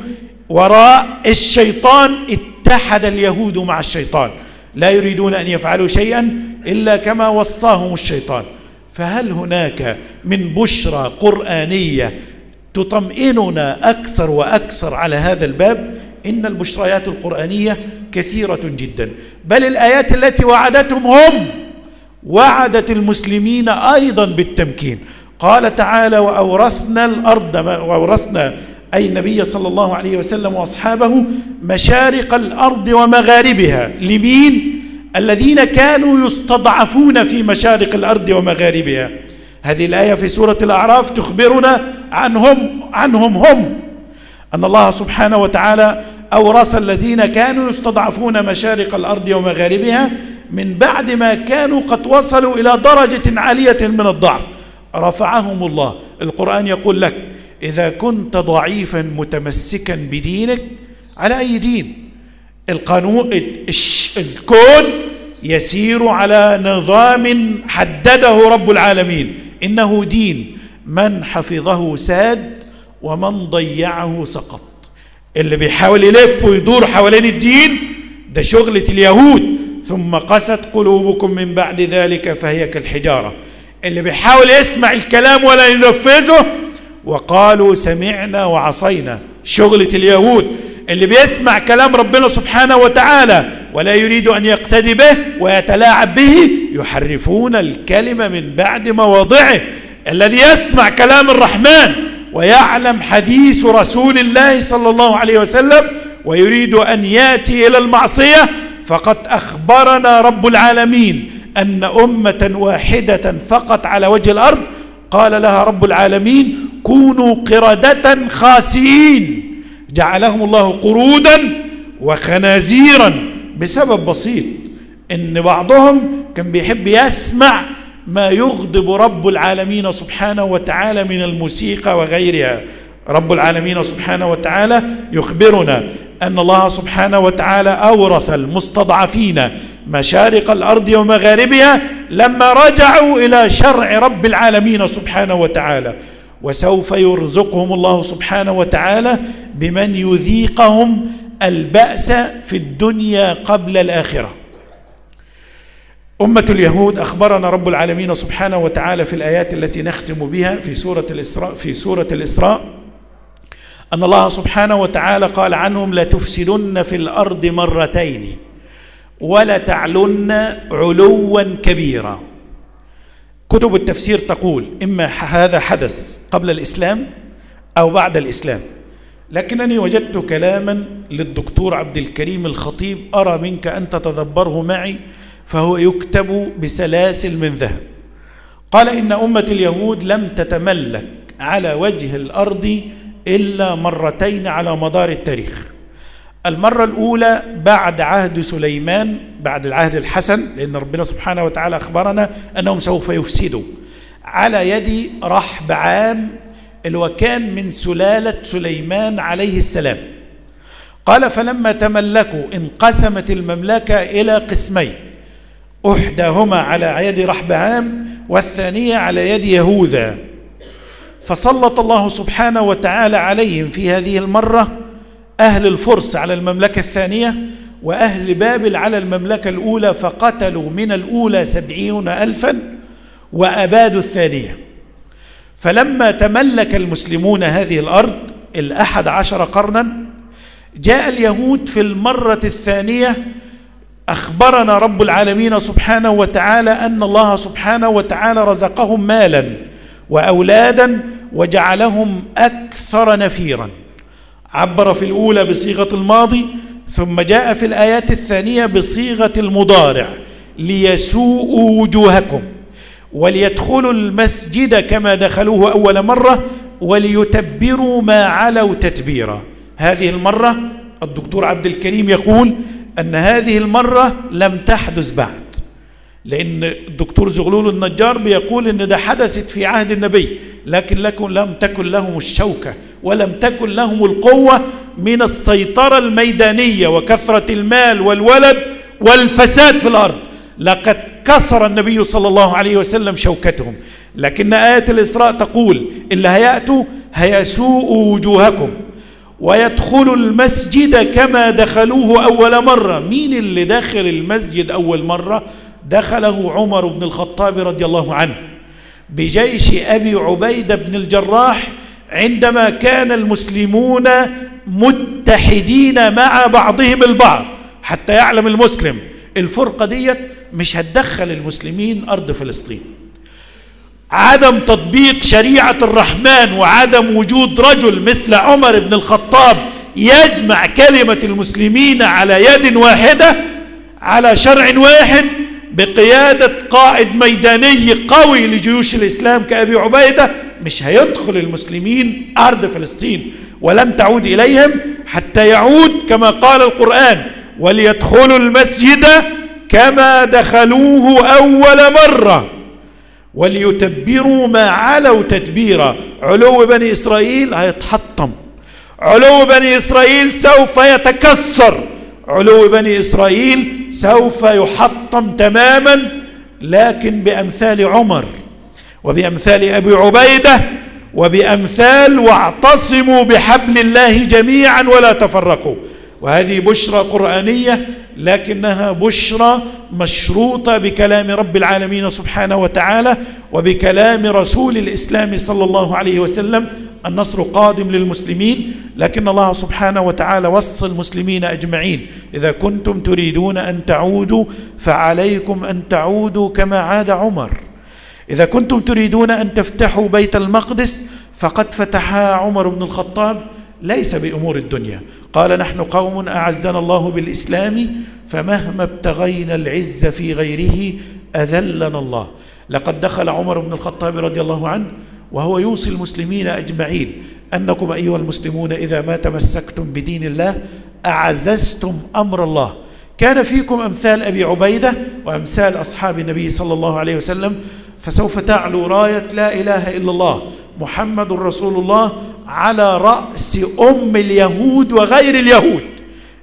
وراء الشيطان. اتحد اليهود مع الشيطان. لا يريدون أن يفعلوا شيئا إلا كما وصاهم الشيطان. فهل هناك من بشرى قرآنية تطمئننا أكثر وأكثر على هذا الباب؟ إن البشريات القرآنية كثيرة جدا. بل الآيات التي وعدتهم هم وعدت المسلمين أيضا بالتمكين. قال تعالى وأورثنا الأرض وأورثنا أي النبي صلى الله عليه وسلم وأصحابه مشارق الأرض ومغاربها. لمين؟ الذين كانوا يستضعفون في مشارق الأرض ومغاربها. هذه الآية في سورة الأعراف تخبرنا عنهم عنهم هم. أن الله سبحانه وتعالى أورث الذين كانوا يستضعفون مشارق الأرض ومغاربها من بعد ما كانوا قد وصلوا إلى درجة عالية من الضعف. رفعهم الله. القرآن يقول لك إذا كنت ضعيفا متمسكا بدينك على أي دين؟ القانون الكون يسير على نظام حدده رب العالمين. إنه دين. من حفظه ساد ومن ضيعه سقط. اللي بيحاول يلف ويدور حوالين الدين ده شغلة اليهود. ثم قست قلوبكم من بعد ذلك فهي كالحجارة. اللي بيحاول يسمع الكلام ولا ينفذه وقالوا سمعنا وعصينا. شغلة اليهود. اللي بيسمع كلام ربنا سبحانه وتعالى ولا يريد أن يقتدي به ويتلاعب به يحرفون الكلمة من بعد مواضعه. الذي يسمع كلام الرحمن ويعلم حديث رسول الله صلى الله عليه وسلم ويريد أن يأتي إلى المعصية فقد أخبرنا رب العالمين أن أمة واحدة فقط على وجه الأرض. قال لها رب العالمين كونوا قردة خاسئين. جعلهم الله قرودا وخنازيرا بسبب بسيط إن بعضهم كان بيحب يسمع ما يغضب رب العالمين سبحانه وتعالى من الموسيقى وغيرها. رب العالمين سبحانه وتعالى يخبرنا أن الله سبحانه وتعالى أورث المستضعفين مشارق الأرض ومغاربها لما رجعوا إلى شرع رب العالمين سبحانه وتعالى. وسوف يرزقهم الله سبحانه وتعالى بمن يذيقهم البأس في الدنيا قبل الآخرة. أمة اليهود أخبرنا رب العالمين سبحانه وتعالى في الآيات التي نختم بها في سورة الإسراء في سورة الإسراء أن الله سبحانه وتعالى قال عنهم لتفسدن في الأرض مرتين ولتعلن علوا كبيرا. كتب التفسير تقول إما هذا حدث قبل الإسلام أو بعد الإسلام. لكنني وجدت كلاما للدكتور عبد الكريم الخطيب أرى منك أن تتدبره معي فهو يكتب بسلاسل من ذهب. قال إن أمة اليهود لم تتملك على وجه الأرض إلا مرتين على مدار التاريخ. المرة الأولى بعد عهد سليمان بعد العهد الحسن لأن ربنا سبحانه وتعالى أخبرنا أنهم سوف يفسدوا. على يد رحبعام اللي هو كان من سلالة سليمان عليه السلام. قال فلما تملكوا انقسمت المملكة إلى قسمين أحداهما على يد رحبعام والثانية على يد يهوذا. فسلط الله سبحانه وتعالى عليهم في هذه المرة أهل الفرس على المملكة الثانية وأهل بابل على المملكة الأولى فقتلوا من الأولى سبعين ألفا وأبادوا الثانية. فلما تملك المسلمون هذه الأرض الأحد عشر قرنا جاء اليهود في المرة الثانية أخبرنا رب العالمين سبحانه وتعالى أن الله سبحانه وتعالى رزقهم مالا وأولادا وجعلهم أكثر نفيرا. عبر في الأولى بصيغة الماضي ثم جاء في الآيات الثانية بصيغة المضارع ليسوءوا وجوهكم وليدخلوا المسجد كما دخلوه أول مرة وليتبروا ما علوا تتبيرا. هذه المرة الدكتور عبد الكريم يقول أن هذه المرة لم تحدث بعد لأن الدكتور زغلول النجار بيقول أن ده حدثت في عهد النبي لكن لكم لم تكن لهم الشوكة. ولم تكن لهم القوة من السيطرة الميدانية وكثرة المال والولد والفساد في الأرض. لقد كسر النبي صلى الله عليه وسلم شوكتهم. لكن آية الإسراء تقول اللي هيأتوا هيسوء وجوهكم ويدخلوا المسجد كما دخلوه أول مرة. مين اللي دخل المسجد أول مرة؟ دخله عمر بن الخطاب رضي الله عنه بجيش أبي عبيدة بن الجراح عندما كان المسلمون متحدين مع بعضهم البعض حتى يعلم المسلم الفرقة ديت مش هتدخل المسلمين أرض فلسطين. عدم تطبيق شريعة الرحمن وعدم وجود رجل مثل عمر بن الخطاب يجمع كلمة المسلمين على يد واحدة على شرع واحد بقيادة قائد ميداني قوي لجيوش الإسلام كأبي عبيدة مش هيدخل المسلمين أرض فلسطين ولن تعود إليهم حتى يعود كما قال القرآن وليدخلوا المسجد كما دخلوه أول مرة وليتبروا ما علوا تتبيرا علو بني إسرائيل هيتحطم. علو بني إسرائيل سوف يتكسر. علو بني إسرائيل سوف يحطم تماما لكن بأمثال عمر. وبأمثال أبي عبيدة وبأمثال واعتصموا بحبل الله جميعا ولا تفرقوا. وهذه بشرى قرآنية لكنها بشرى مشروطة بكلام رب العالمين سبحانه وتعالى وبكلام رسول الإسلام صلى الله عليه وسلم. النصر قادم للمسلمين لكن الله سبحانه وتعالى وصى المسلمين أجمعين. إذا كنتم تريدون أن تعودوا فعليكم أن تعودوا كما عاد عمر. إذا كنتم تريدون أن تفتحوا بيت المقدس فقد فتحها عمر بن الخطاب ليس بأمور الدنيا. قال نحن قوم أعزنا الله بالإسلام فمهما ابتغينا العز في غيره أذلنا الله. لقد دخل عمر بن الخطاب رضي الله عنه وهو يوصي المسلمين أجمعين أنكم أيها المسلمون إذا ما تمسكتم بدين الله أعززتم أمر الله. كان فيكم أمثال أبي عبيدة وأمثال أصحاب النبي صلى الله عليه وسلم فسوف تعلو راية لا إله إلا الله محمد رسول الله على رأس أم اليهود وغير اليهود.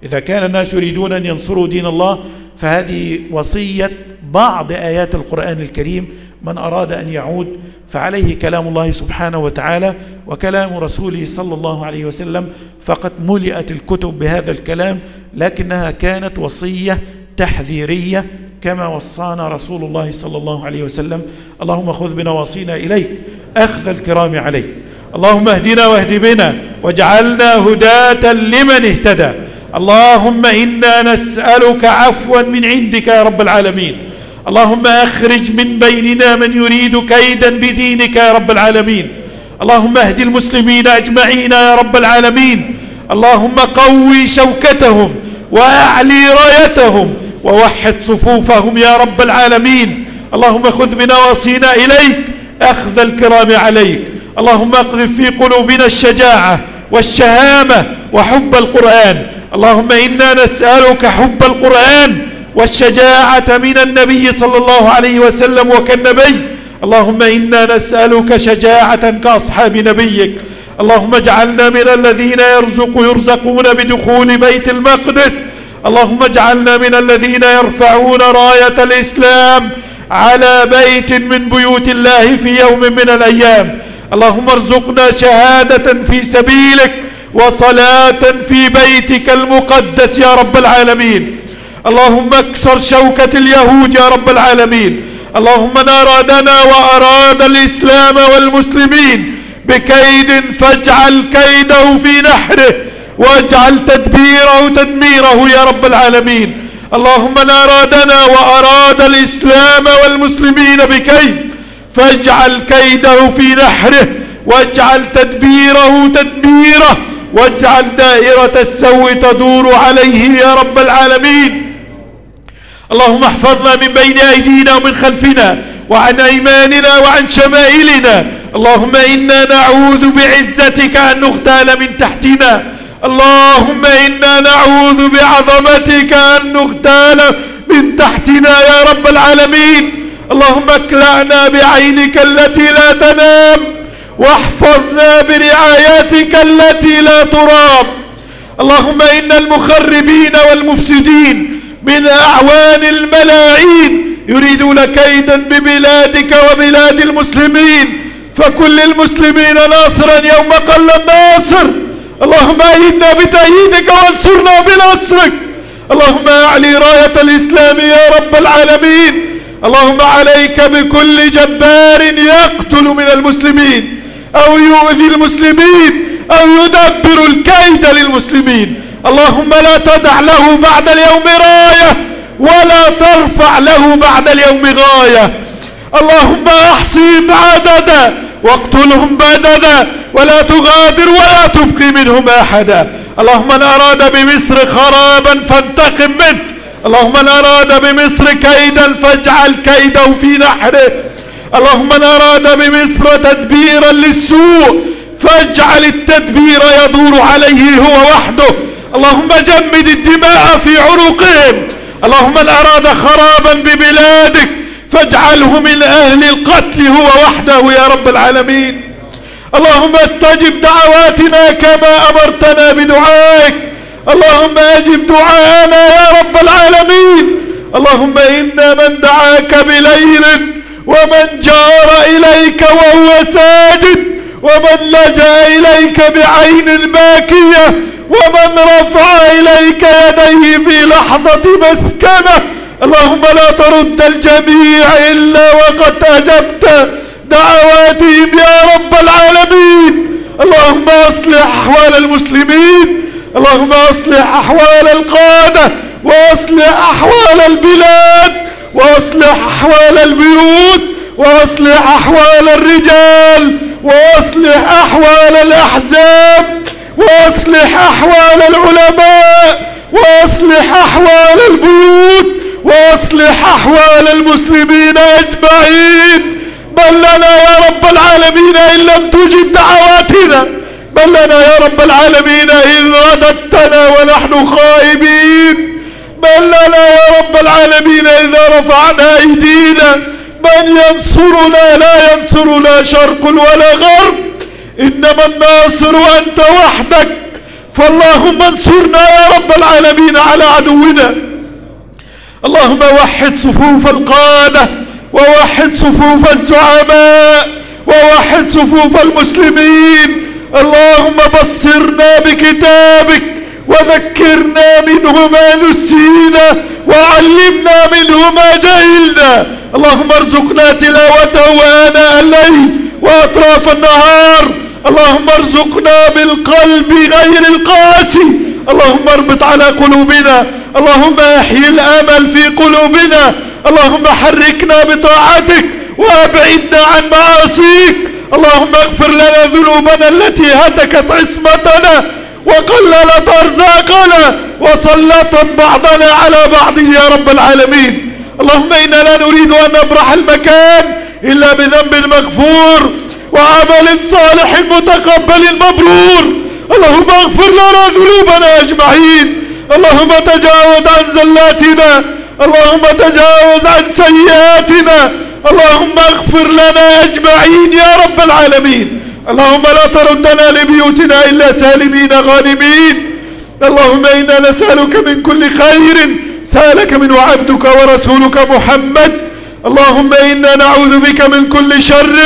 إذا كان الناس يريدون أن ينصروا دين الله فهذه وصية بعض آيات القرآن الكريم. من أراد أن يعود فعليه كلام الله سبحانه وتعالى وكلام رسوله صلى الله عليه وسلم فقد ملئت الكتب بهذا الكلام لكنها كانت وصية تحذيرية كما وصانا رسول الله صلى الله عليه وسلم. اللهم خذ بنواصينا إليك أخذ الكرام عليك. اللهم اهدنا واهد بنا واجعلنا هداة لمن اهتدى. اللهم إنا نسألك عفوا من عندك يا رب العالمين. اللهم أخرج من بيننا من يريد كيدا بدينك يا رب العالمين. اللهم اهد المسلمين أجمعين يا رب العالمين. اللهم قوي شوكتهم وأعلي رايتهم. ووحد صفوفهم يا رب العالمين. اللهم خذ بنواصينا إليك أخذ الكرام عليك. اللهم أقذف في قلوبنا الشجاعة والشهامة وحب القرآن. اللهم إنا نسألك حب القرآن والشجاعة من النبي صلى الله عليه وسلم وكالنبي. اللهم إنا نسألك شجاعة كأصحاب نبيك. اللهم اجعلنا من الذين يرزق يرزقون بدخول بيت المقدس. اللهم اجعلنا من الذين يرفعون راية الإسلام على بيت من بيوت الله في يوم من الأيام. اللهم ارزقنا شهادة في سبيلك وصلاة في بيتك المقدس يا رب العالمين. اللهم اكسر شوكة اليهود يا رب العالمين. اللهم من أرادنا وأراد الإسلام والمسلمين بكيد فاجعل كيده في نحره. واجعل تدبيره تدميره يا رب العالمين. اللهم من أرادنا وأراد الإسلام والمسلمين بكيد. فاجعل كيده في نحره واجعل تدبيره تدميره واجعل دائرة السوء تدور عليه يا رب العالمين. اللهم احفظنا من بين أيدينا ومن خلفنا وعن أيماننا وعن شمائلنا. اللهم إنا نعوذ بعزتك أن نغتال من تحتنا. اللهم إنا نعوذ بعظمتك أن نغتال من تحتنا يا رب العالمين. اللهم اكلأنا بعينك التي لا تنام واحفظنا برعايتك التي لا ترام. اللهم إن المخربين والمفسدين من أعوان الملاعين يريدون كيدا ببلادك وبلاد المسلمين. فكل المسلمين ناصرا يوم قل الناصر. اللهم أيدنا بتأييدك وانصرنا بنصرك. اللهم أعلي راية الإسلام يا رب العالمين. اللهم عليك بكل جبار يقتل من المسلمين أو يؤذي المسلمين أو يدبر الكيد للمسلمين. اللهم لا تدع له بعد اليوم راية ولا ترفع له بعد اليوم غاية. اللهم احصهم عددا واقتلهم بددا ولا تغادر ولا تبقي منهم أحدا. اللهم من أراد بمصر خرابا فانتقم منه. اللهم من أراد بمصر كيدا فاجعل كيده في نحره. اللهم من أراد بمصر تدبيرا للسوء فاجعل التدبير يدور عليه هو وحده. اللهم جمد الدماء في عروقهم اللهم من أراد خرابا ببلادك فاجعله من أهل القتل هو وحده يا رب العالمين. اللهم استجب دعواتنا كما أمرتنا بدعائك. اللهم أجب دعاءنا يا رب العالمين. اللهم إنا من دعاك بليل ومن جار إليك وهو ساجد ومن لجأ إليك بعين باكية ومن رفع إليك يديه في لحظة مسكنة اللهم لا ترد الجميع إلا وقد أجبت دعواتهم يا رب العالمين. اللهم أصلح أحوال المسلمين. اللهم أصلح أحوال القادة. وأصلح أحوال البلاد. وأصلح أحوال البيوت. وأصلح أحوال الرجال. وأصلح أحوال الأحزاب. وأصلح أحوال العلماء. وأصلح أحوال البيوت. وأصلح أحوال المسلمين أجمعين. بل لنا يا رب العالمين إن لم تجب دعواتنا. بل لنا يا رب العالمين إذ رددتنا ونحن خائبين. بل لنا يا رب العالمين إذا رفعنا أيدينا. من ينصرنا لا ينصرنا شرق ولا غرب. إنما الناصر أنت وحدك. فاللهم انصرنا يا رب العالمين على عدونا. اللهم وحد صفوف القادة ووحد صفوف الزعماء ووحد صفوف المسلمين. اللهم بصرنا بكتابك وذكرنا منه ما نسينا وعلمنا منه ما جهلنا. اللهم ارزقنا تلاوته آناء الليل وأطراف النهار. اللهم ارزقنا بالقلب غير القاسي. اللهم اربط على قلوبنا اللهم احيي الامل في قلوبنا. اللهم حركنا بطاعتك وابعدنا عن معاصيك. اللهم اغفر لنا ذنوبنا التي هتكت عصمتنا وقللت أرزاقنا وسلطت بعضنا على بعض يا رب العالمين. اللهم إنا لا نريد أن نبرح المكان إلا بذنب مغفور وعمل صالح متقبل مبرور. اللهم اغفر لنا ذنوبنا أجمعين. اللهم تجاوز عن زلاتنا اللهم تجاوز عن سيئاتنا اللهم اغفر لنا أجمعين يا رب العالمين. اللهم لا تردنا لبيوتنا إلا سالمين غانمين. اللهم إنا نسألك من كل خير سألك منه عبدك ورسولك محمد. اللهم إنا نعوذ بك من كل شر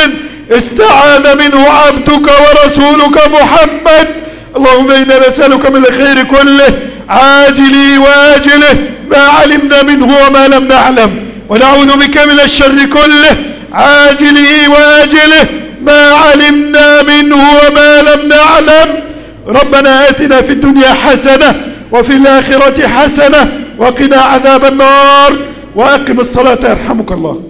استعاذ منه عبدك ورسولك محمد. اللهم إنا نسألك من الخير كله عاجله واجله ما علمنا منه وما لم نعلم. ونعوذ بك من الشر كله. عاجله واجله ما علمنا منه وما لم نعلم. ربنا آتنا في الدنيا حسنة وفي الآخرة حسنة. وقنا عذاب النار. وأقم الصلاة يرحمك الله.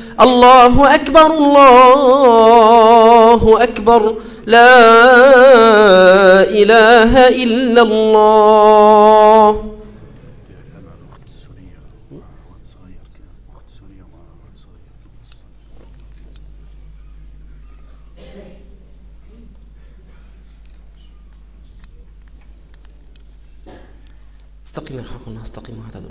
الله أكبر الله أكبر. لا إله إلا الله. استقيم يرحمكم الله استقيموا واعتدلوا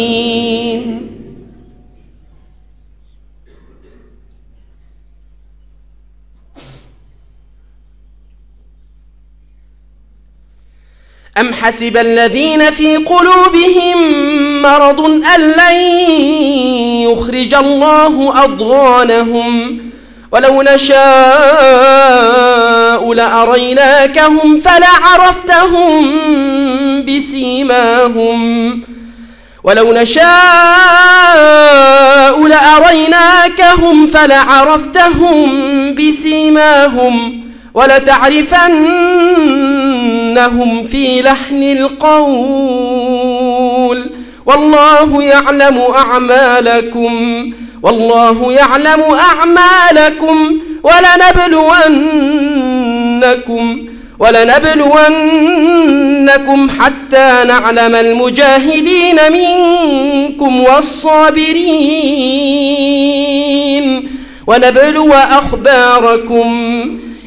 أم حسب الذين في قلوبهم مرض أن لن يخرج الله أضغانهم ولو نشاء لأريناكهم فلعرفتهم بسيماهم ولو نشاء لأريناكهم فلعرفتهم بسيماهم ولتعرفنهم في لحن القول. والله يعلم أعمالكم. والله يعلم أعمالكم. ولنبلونكم. ولنبلونكم حتى نعلم المجاهدين منكم والصابرين. ونبلو أخباركم.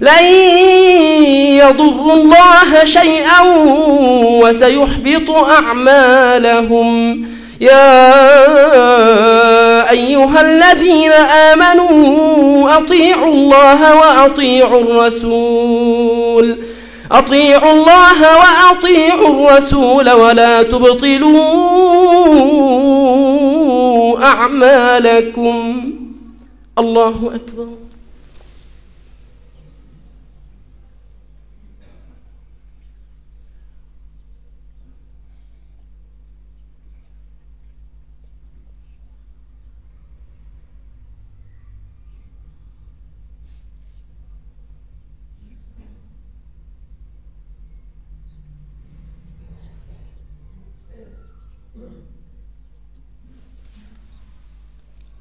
لن يضروا الله شيئا وسيحبط أعمالهم. يا أيها الذين آمنوا أطيعوا الله وأطيعوا الرسول. أطيعوا الله وأطيعوا الرسول ولا تبطلوا أعمالكم. الله أكبر.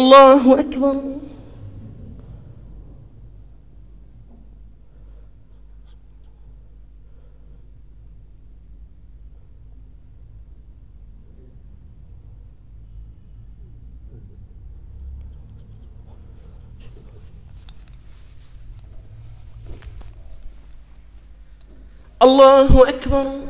الله أكبر. الله أكبر.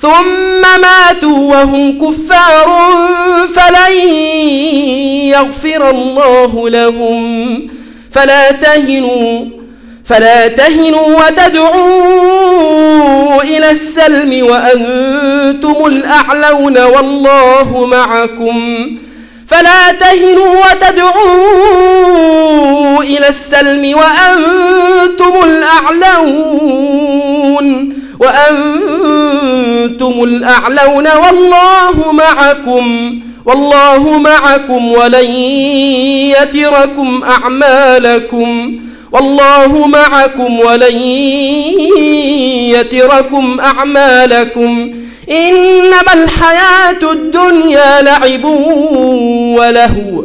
ثم ماتوا وهم كفار فلن يغفر الله لهم. فلا تهنوا فلا تهنوا وتدعوا إلى السلم وأنتم الأعلون والله معكم. فلا تهنوا وتدعوا إلى السلم وأنتم الأعلون. وأنتم الأعلون والله معكم والله معكم ولن يتركم أعمالكم والله معكم ولن يتركم أعمالكم. إنما الحياة الدنيا لعب ولهو.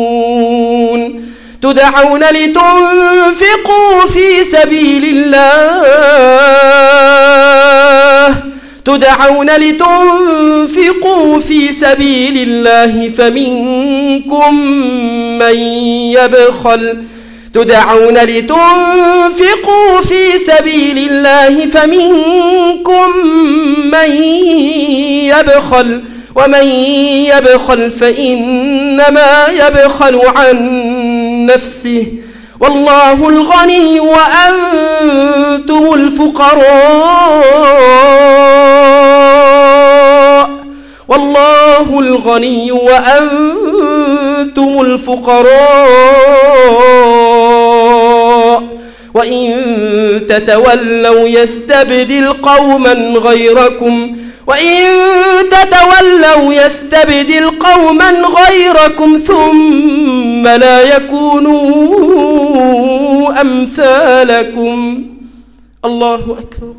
تدعون لتنفقوا في سبيل الله. تدعون لتنفقوا في سبيل الله فمنكم من يبخل. تدعون لتنفقوا في سبيل الله فمنكم من يبخل. ومن يبخل فإنما يبخل عن نفسه والله الغني وأنتم الفقراء والله الغني وأنتم الفقراء وإن تتولوا يستبدل قوما غيركم وإن تتولوا يستبدل قوما غيركم ثم لا يكونوا أمثالكم. الله أكبر.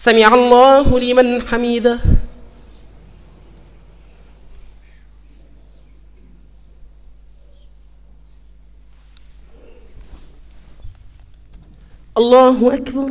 سمع الله لمن حميده الله أكبر.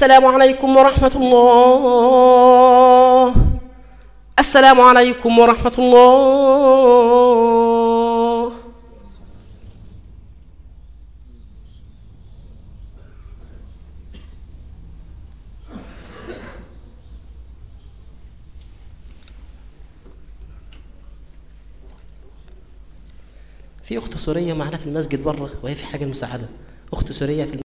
السلام عليكم ورحمة الله. السلام عليكم ورحمة الله. في أخت سورية معنا في المسجد بره وهي في حاجة المساعدة. أخت سورية في